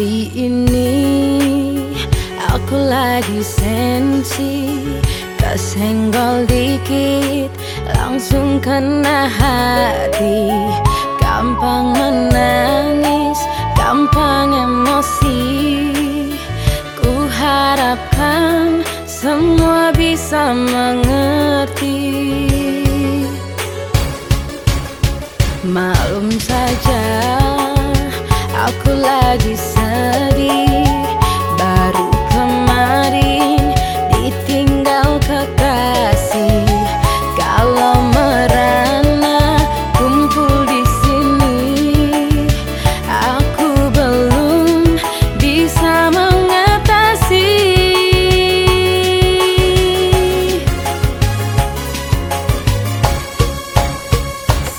Hari ini aku lagi sensi Kesenggol dikit langsung kena hati. Gampang menangis, gampang emosi. Ku harapkan semua bisa mengerti. Malum saja aku lagi sensi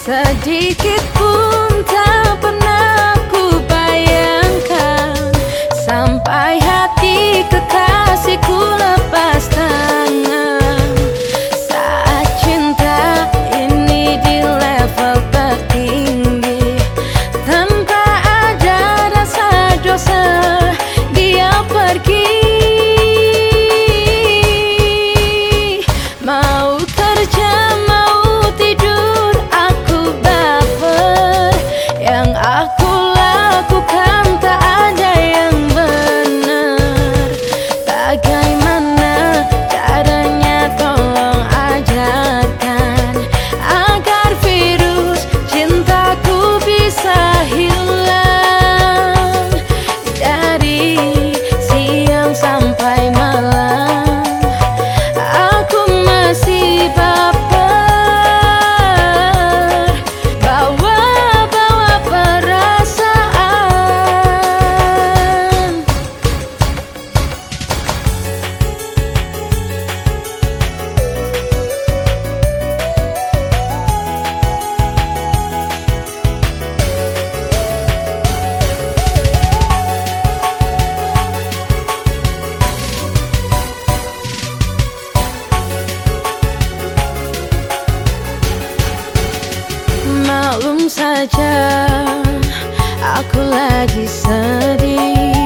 sedikit pun. maklum saja Aku lagi sedih.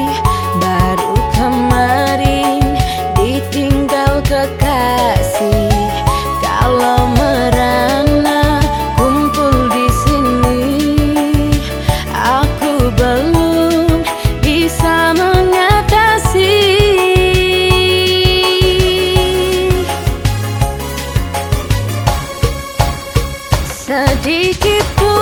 take it.